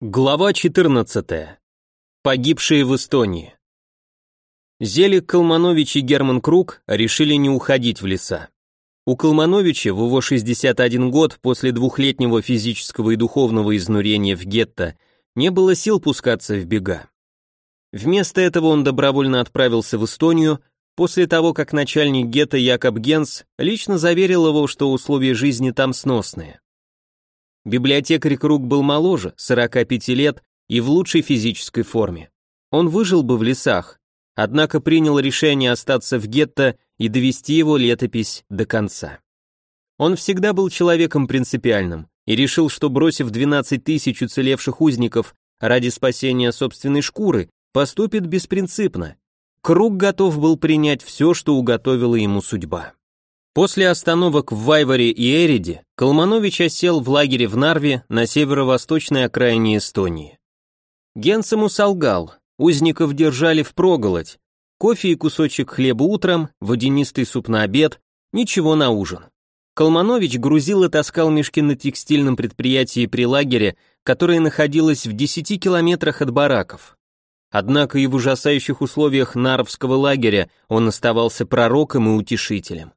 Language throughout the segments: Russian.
Глава 14. Погибшие в Эстонии. Зелик Калманович и Герман Круг решили не уходить в леса. У Калмановича в его 61 год после двухлетнего физического и духовного изнурения в гетто не было сил пускаться в бега. Вместо этого он добровольно отправился в Эстонию после того, как начальник гетто Якоб Генс лично заверил его, что условия жизни там сносные. Библиотекарь Круг был моложе, 45 лет и в лучшей физической форме. Он выжил бы в лесах, однако принял решение остаться в гетто и довести его летопись до конца. Он всегда был человеком принципиальным и решил, что бросив 12 тысяч уцелевших узников ради спасения собственной шкуры, поступит беспринципно. Круг готов был принять все, что уготовила ему судьба. После остановок в Вайваре и Эриде Колманович осел в лагере в Нарве на северо-восточной окраине Эстонии. Генс ему солгал, узников держали в проголодь, кофе и кусочек хлеба утром, водянистый суп на обед, ничего на ужин. Колманович грузил и таскал мешки на текстильном предприятии при лагере, которое находилось в 10 километрах от бараков. Однако и в ужасающих условиях Нарвского лагеря он оставался пророком и утешителем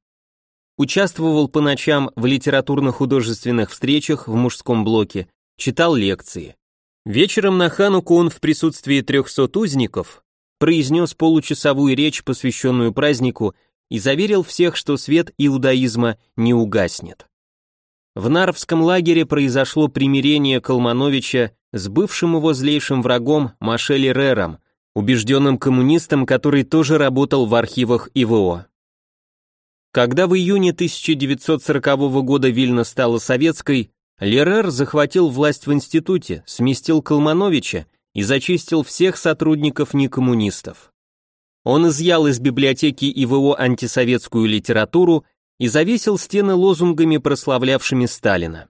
участвовал по ночам в литературно-художественных встречах в мужском блоке, читал лекции. Вечером на Хануку он в присутствии трехсот узников произнес получасовую речь, посвященную празднику, и заверил всех, что свет иудаизма не угаснет. В Нарвском лагере произошло примирение Калмановича с бывшим его злейшим врагом Машели Рером, убежденным коммунистом, который тоже работал в архивах ИВО. Когда в июне 1940 года Вильна стала советской, Лерер захватил власть в институте, сместил Калмановича и зачистил всех сотрудников некоммунистов. Он изъял из библиотеки ИВО антисоветскую литературу и завесил стены лозунгами, прославлявшими Сталина.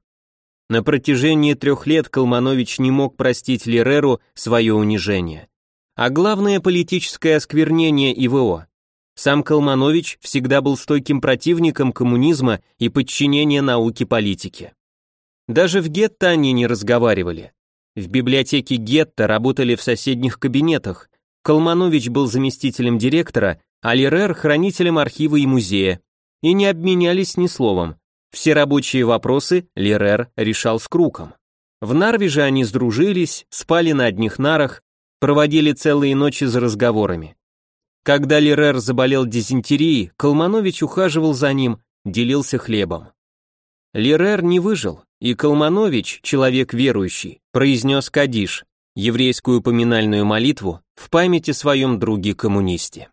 На протяжении трех лет Калманович не мог простить Лереру свое унижение. А главное политическое осквернение ИВО. Сам Калманович всегда был стойким противником коммунизма и подчинения науке политике. Даже в гетто они не разговаривали. В библиотеке гетто работали в соседних кабинетах. Калманович был заместителем директора, а Лерер – хранителем архива и музея. И не обменялись ни словом. Все рабочие вопросы Лерер решал с Круком. В Нарве же они сдружились, спали на одних нарах, проводили целые ночи за разговорами. Когда Лерер заболел дизентерией, Калманович ухаживал за ним, делился хлебом. Лерер не выжил, и Калманович, человек верующий, произнес кадиш, еврейскую поминальную молитву, в памяти своем друге-коммунисте.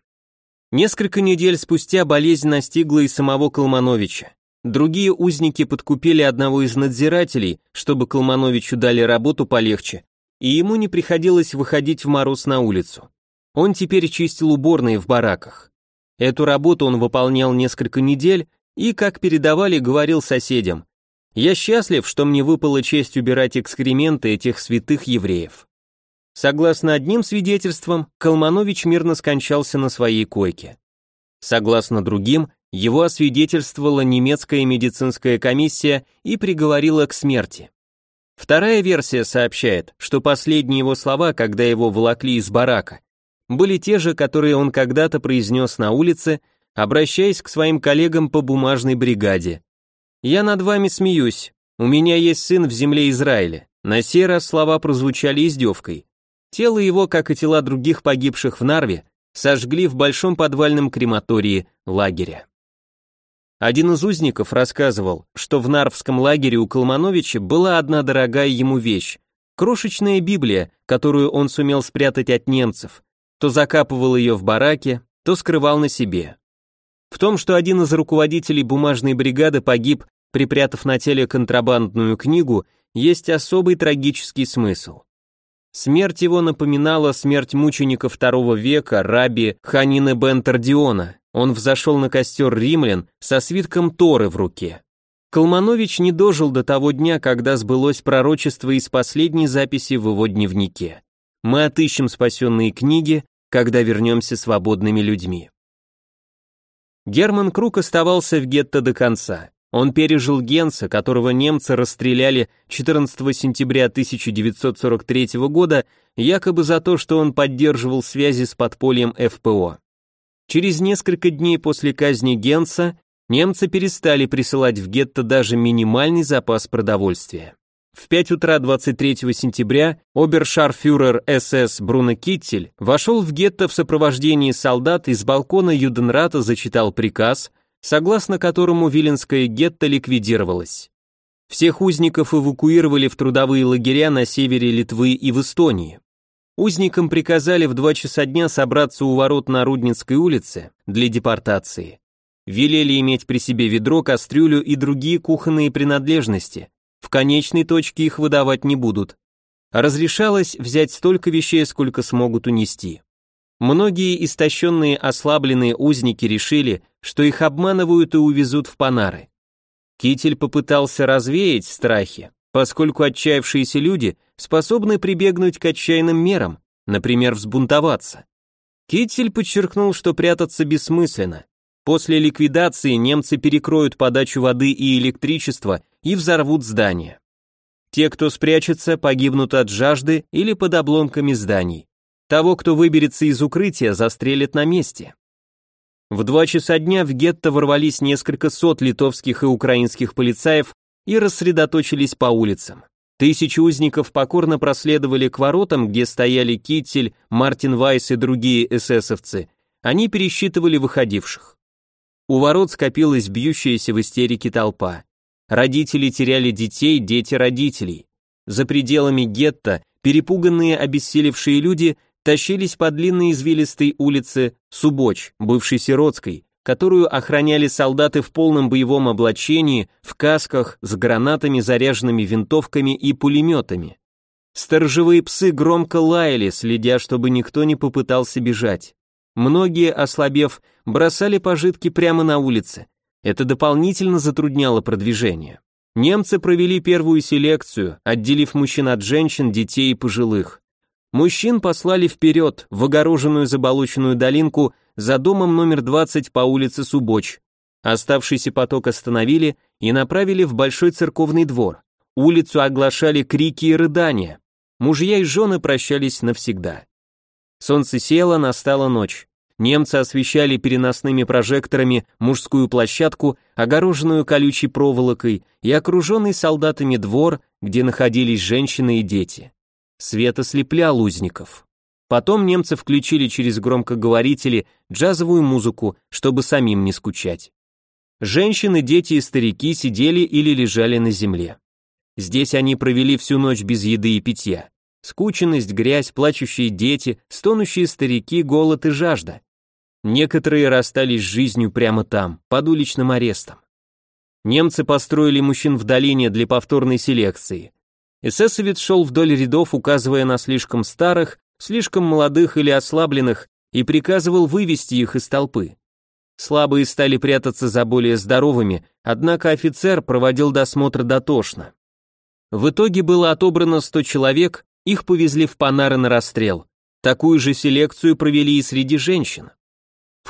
Несколько недель спустя болезнь настигла и самого Калмановича. Другие узники подкупили одного из надзирателей, чтобы Калмановичу дали работу полегче, и ему не приходилось выходить в мороз на улицу. Он теперь чистил уборные в бараках. Эту работу он выполнял несколько недель и, как передавали, говорил соседям, «Я счастлив, что мне выпала честь убирать экскременты этих святых евреев». Согласно одним свидетельствам, Калманович мирно скончался на своей койке. Согласно другим, его освидетельствовала немецкая медицинская комиссия и приговорила к смерти. Вторая версия сообщает, что последние его слова, когда его волокли из барака, были те же, которые он когда-то произнес на улице, обращаясь к своим коллегам по бумажной бригаде. «Я над вами смеюсь. У меня есть сын в земле Израиля». На сей раз слова прозвучали издевкой. Тело его, как и тела других погибших в Нарве, сожгли в большом подвальном крематории лагеря. Один из узников рассказывал, что в Нарвском лагере у Колмановича была одна дорогая ему вещь, крошечная Библия, которую он сумел спрятать от немцев, то закапывал ее в бараке, то скрывал на себе. В том, что один из руководителей бумажной бригады погиб, припрятав на теле контрабандную книгу, есть особый трагический смысл. Смерть его напоминала смерть мученика II века раби Ханины бен Тардиона. Он взошел на костер римлян со свитком Торы в руке. Калманович не дожил до того дня, когда сбылось пророчество из последней записи в его дневнике. Мы отыщем спасенные книги, когда вернемся свободными людьми. Герман Крук оставался в гетто до конца. Он пережил Генса, которого немцы расстреляли 14 сентября 1943 года, якобы за то, что он поддерживал связи с подпольем ФПО. Через несколько дней после казни Генса немцы перестали присылать в гетто даже минимальный запас продовольствия. В 5 утра 23 сентября обершарфюрер СС Бруно Киттель вошел в гетто в сопровождении солдат и с балкона Юденрата зачитал приказ, согласно которому Виленское гетто ликвидировалось. Всех узников эвакуировали в трудовые лагеря на севере Литвы и в Эстонии. Узникам приказали в 2 часа дня собраться у ворот на Рудницкой улице для депортации. Велели иметь при себе ведро, кастрюлю и другие кухонные принадлежности. В конечной точке их выдавать не будут. Разрешалось взять столько вещей, сколько смогут унести. Многие истощенные ослабленные узники решили, что их обманывают и увезут в Панары. Китель попытался развеять страхи, поскольку отчаявшиеся люди способны прибегнуть к отчаянным мерам, например, взбунтоваться. Китель подчеркнул, что прятаться бессмысленно. После ликвидации немцы перекроют подачу воды и электричества и взорвут здания. Те, кто спрячется, погибнут от жажды или под обломками зданий. Того, кто выберется из укрытия, застрелят на месте. В два часа дня в гетто ворвались несколько сот литовских и украинских полицаев и рассредоточились по улицам. Тысячи узников покорно проследовали к воротам, где стояли Киттель, Мартин Вайс и другие эсэсовцы. Они пересчитывали выходивших. У ворот скопилась бьющаяся в истерике толпа. Родители теряли детей, дети родителей. За пределами гетто перепуганные обессилевшие люди тащились по длинной извилистой улице Субоч, бывшей Сиротской, которую охраняли солдаты в полном боевом облачении, в касках, с гранатами, заряженными винтовками и пулеметами. Сторожевые псы громко лаяли, следя, чтобы никто не попытался бежать. Многие, ослабев, бросали пожитки прямо на улице. Это дополнительно затрудняло продвижение. Немцы провели первую селекцию, отделив мужчин от женщин, детей и пожилых. Мужчин послали вперед, в огороженную заболоченную долинку за домом номер 20 по улице Субоч. Оставшийся поток остановили и направили в большой церковный двор. Улицу оглашали крики и рыдания. Мужья и жены прощались навсегда. Солнце село, настала ночь. Немцы освещали переносными прожекторами мужскую площадку, огороженную колючей проволокой, и окруженный солдатами двор, где находились женщины и дети. Свет ослеплял узников. Потом немцы включили через громкоговорители джазовую музыку, чтобы самим не скучать. Женщины, дети и старики сидели или лежали на земле. Здесь они провели всю ночь без еды и питья. Скученность, грязь, плачущие дети, стонущие старики, голод и жажда. Некоторые расстались с жизнью прямо там, под уличным арестом. Немцы построили мужчин в долине для повторной селекции. Эсэсовец шел вдоль рядов, указывая на слишком старых, слишком молодых или ослабленных, и приказывал вывести их из толпы. Слабые стали прятаться за более здоровыми, однако офицер проводил досмотр дотошно. В итоге было отобрано 100 человек, их повезли в Панары на расстрел. Такую же селекцию провели и среди женщин.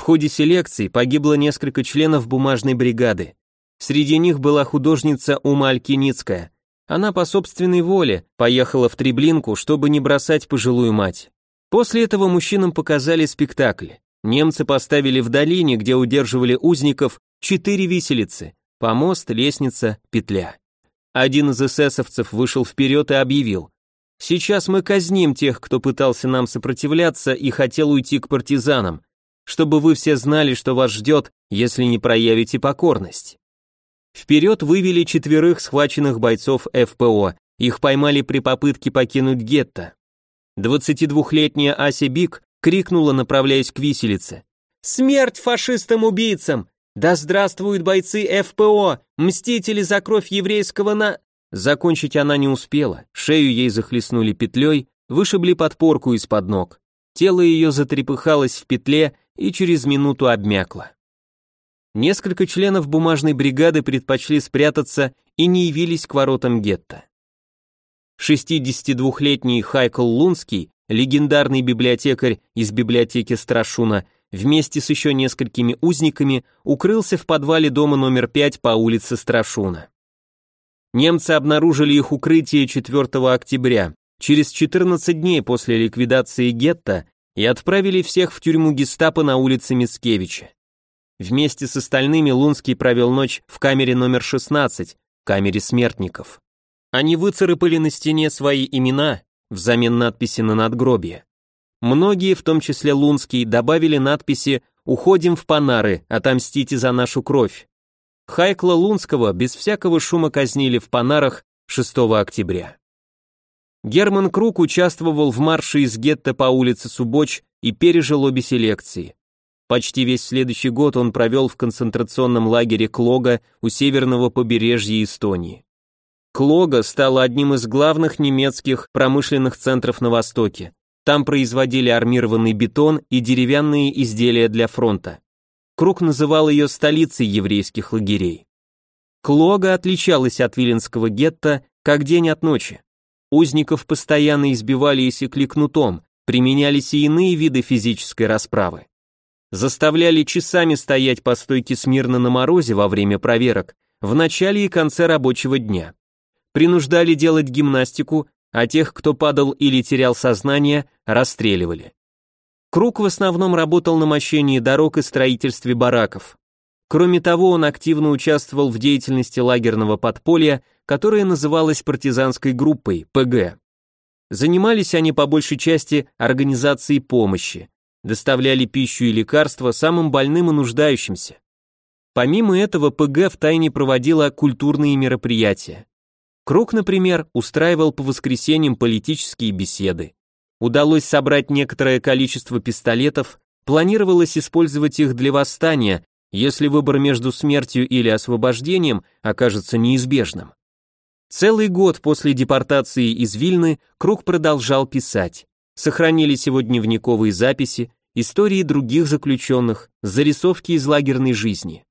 В ходе селекции погибло несколько членов бумажной бригады. Среди них была художница Ума Алькиницкая, она по собственной воле поехала в Треблинку, чтобы не бросать пожилую мать. После этого мужчинам показали спектакль. Немцы поставили в долине, где удерживали узников, четыре виселицы, помост, лестница, петля. Один из эсэсовцев вышел вперед и объявил, «Сейчас мы казним тех, кто пытался нам сопротивляться и хотел уйти к партизанам, чтобы вы все знали, что вас ждет, если не проявите покорность». Вперед вывели четверых схваченных бойцов ФПО, их поймали при попытке покинуть гетто. 22-летняя Ася Бик крикнула, направляясь к виселице. «Смерть фашистам-убийцам! Да здравствуют бойцы ФПО, мстители за кровь еврейского на...» Закончить она не успела, шею ей захлестнули петлей, вышибли подпорку из-под ног. Тело ее затрепыхалось в петле и через минуту обмякло. Несколько членов бумажной бригады предпочли спрятаться и не явились к воротам гетто. 62-летний Хайкл Лунский, легендарный библиотекарь из библиотеки Страшуна, вместе с еще несколькими узниками укрылся в подвале дома номер 5 по улице Страшуна. Немцы обнаружили их укрытие 4 октября, через 14 дней после ликвидации гетто, и отправили всех в тюрьму гестапо на улице Мицкевича. Вместе с остальными Лунский провел ночь в камере номер 16, камере смертников. Они выцарапали на стене свои имена взамен надписи на надгробие. Многие, в том числе Лунский, добавили надписи «Уходим в Панары, отомстите за нашу кровь». Хайкла Лунского без всякого шума казнили в Панарах 6 октября. Герман Круг участвовал в марше из гетто по улице Субоч и пережил обе селекции. Почти весь следующий год он провел в концентрационном лагере Клога у северного побережья Эстонии. Клога стала одним из главных немецких промышленных центров на Востоке. Там производили армированный бетон и деревянные изделия для фронта. Круг называл ее столицей еврейских лагерей. Клога отличалась от Виленского гетто как день от ночи. Узников постоянно избивали и секли кнутом, применялись и иные виды физической расправы заставляли часами стоять по стойке смирно на морозе во время проверок, в начале и конце рабочего дня. Принуждали делать гимнастику, а тех, кто падал или терял сознание, расстреливали. Круг в основном работал на мощении дорог и строительстве бараков. Кроме того, он активно участвовал в деятельности лагерного подполья, которое называлось партизанской группой, ПГ. Занимались они по большей части организацией помощи, доставляли пищу и лекарства самым больным и нуждающимся. Помимо этого, ПГ втайне проводила культурные мероприятия. Круг, например, устраивал по воскресеньям политические беседы. Удалось собрать некоторое количество пистолетов, планировалось использовать их для восстания, если выбор между смертью или освобождением окажется неизбежным. Целый год после депортации из Вильны Круг продолжал писать сохранились его дневниковые записи, истории других заключенных, зарисовки из лагерной жизни.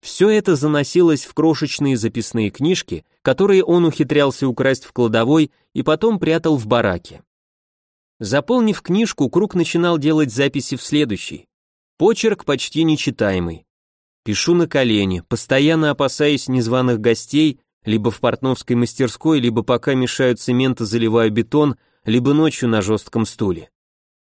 Все это заносилось в крошечные записные книжки, которые он ухитрялся украсть в кладовой и потом прятал в бараке. Заполнив книжку, Круг начинал делать записи в следующей. Почерк почти нечитаемый. Пишу на колени, постоянно опасаясь незваных гостей, либо в портновской мастерской, либо пока мешают цемент и заливаю бетон, либо ночью на жестком стуле.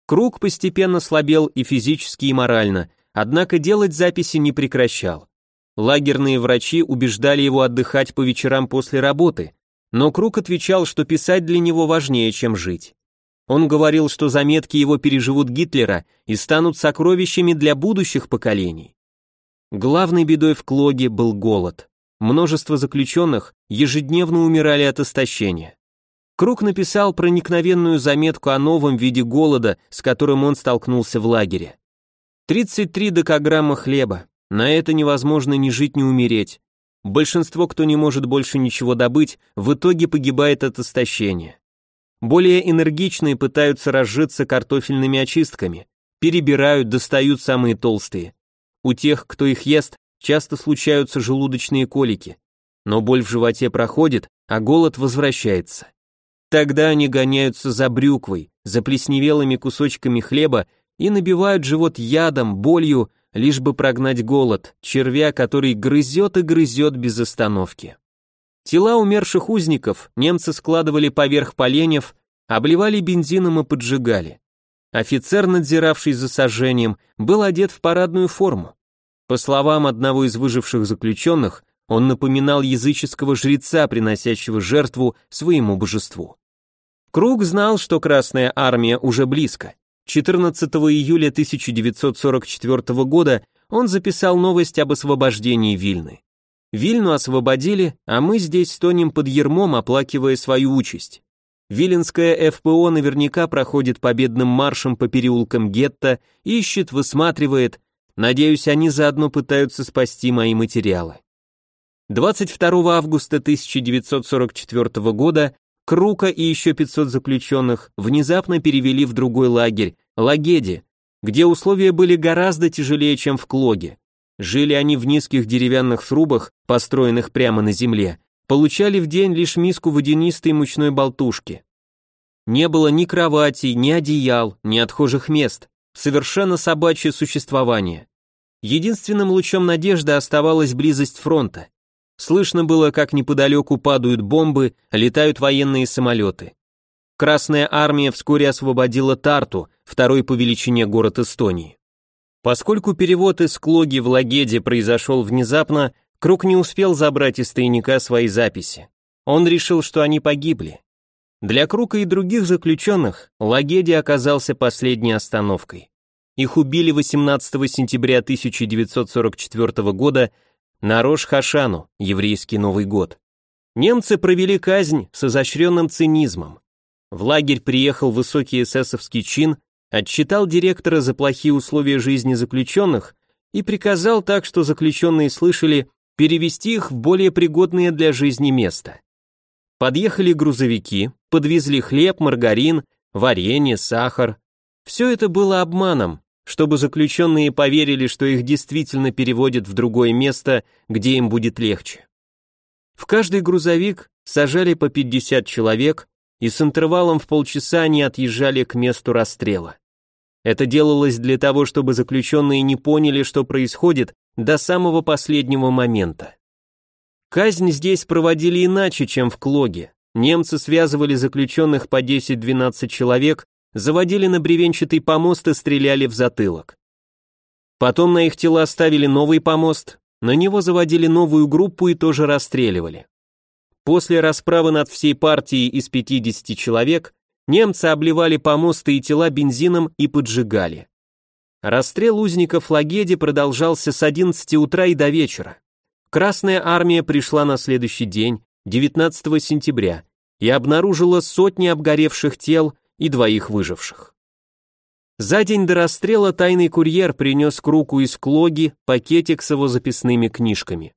Круг постепенно слабел и физически, и морально, однако делать записи не прекращал. Лагерные врачи убеждали его отдыхать по вечерам после работы, но Круг отвечал, что писать для него важнее, чем жить. Он говорил, что заметки его переживут Гитлера и станут сокровищами для будущих поколений. Главной бедой в Клоге был голод. Множество заключенных ежедневно умирали от истощения. Круг написал проникновенную заметку о новом виде голода, с которым он столкнулся в лагере. 33 декаграмма хлеба. На это невозможно ни жить, ни умереть. Большинство, кто не может больше ничего добыть, в итоге погибает от истощения. Более энергичные пытаются разжиться картофельными очистками, перебирают, достают самые толстые. У тех, кто их ест, часто случаются желудочные колики. Но боль в животе проходит, а голод возвращается. Тогда они гоняются за брюквой, за плесневелыми кусочками хлеба и набивают живот ядом, болью, лишь бы прогнать голод, червя, который грызет и грызет без остановки. Тела умерших узников немцы складывали поверх поленьев, обливали бензином и поджигали. Офицер, надзиравший за сожжением, был одет в парадную форму. По словам одного из выживших заключенных, он напоминал языческого жреца, приносящего жертву своему божеству. Круг знал, что Красная Армия уже близко. 14 июля 1944 года он записал новость об освобождении Вильны. Вильну освободили, а мы здесь стонем под ермом, оплакивая свою участь. Виленская ФПО наверняка проходит победным маршем по переулкам гетто, ищет, высматривает. Надеюсь, они заодно пытаются спасти мои материалы. 22 августа 1944 года Крука и еще 500 заключенных внезапно перевели в другой лагерь, Лагеди, где условия были гораздо тяжелее, чем в Клоге. Жили они в низких деревянных срубах, построенных прямо на земле, получали в день лишь миску водянистой мучной болтушки. Не было ни кроватей, ни одеял, ни отхожих мест. Совершенно собачье существование. Единственным лучом надежды оставалась близость фронта. Слышно было, как неподалеку падают бомбы, летают военные самолеты. Красная армия вскоре освободила Тарту, второй по величине город Эстонии. Поскольку перевод из Клоги в Лагеде произошел внезапно, Круг не успел забрать из тайника свои записи. Он решил, что они погибли. Для Крука и других заключенных Лагеде оказался последней остановкой. Их убили 18 сентября 1944 года на Рош-Хашану, еврейский Новый год. Немцы провели казнь с изощренным цинизмом. В лагерь приехал высокий эсэсовский чин, отчитал директора за плохие условия жизни заключенных и приказал так, что заключенные слышали, перевести их в более пригодное для жизни место. Подъехали грузовики, подвезли хлеб, маргарин, варенье, сахар. Все это было обманом, чтобы заключенные поверили, что их действительно переводят в другое место, где им будет легче. В каждый грузовик сажали по 50 человек, и с интервалом в полчаса они отъезжали к месту расстрела. Это делалось для того, чтобы заключенные не поняли, что происходит до самого последнего момента. Казнь здесь проводили иначе, чем в Клоге. Немцы связывали заключенных по 10-12 человек, заводили на бревенчатый помост и стреляли в затылок. Потом на их тела ставили новый помост, на него заводили новую группу и тоже расстреливали. После расправы над всей партией из 50 человек немцы обливали помосты и тела бензином и поджигали. Расстрел узников Лагеди продолжался с 11 утра и до вечера. Красная армия пришла на следующий день, 19 сентября, и обнаружила сотни обгоревших тел и двоих выживших. За день до расстрела тайный курьер принес Круку из Клоги пакетик с его записными книжками.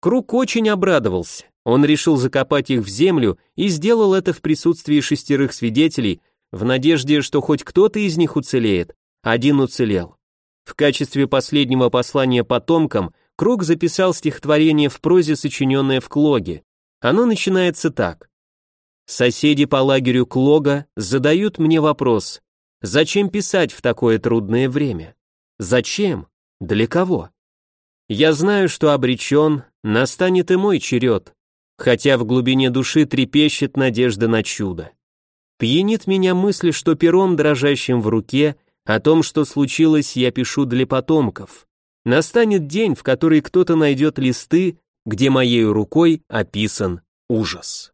Крук очень обрадовался. Он решил закопать их в землю и сделал это в присутствии шестерых свидетелей, в надежде, что хоть кто-то из них уцелеет. Один уцелел. В качестве последнего послания потомкам Круг записал стихотворение в прозе, сочиненное в Клоге. Оно начинается так. «Соседи по лагерю Клога задают мне вопрос, зачем писать в такое трудное время? Зачем? Для кого? Я знаю, что обречен, настанет и мой черед, хотя в глубине души трепещет надежда на чудо. Пьянит меня мысль, что пером, дрожащим в руке, о том, что случилось, я пишу для потомков. Настанет день, в который кто-то найдет листы, где моей рукой описан ужас.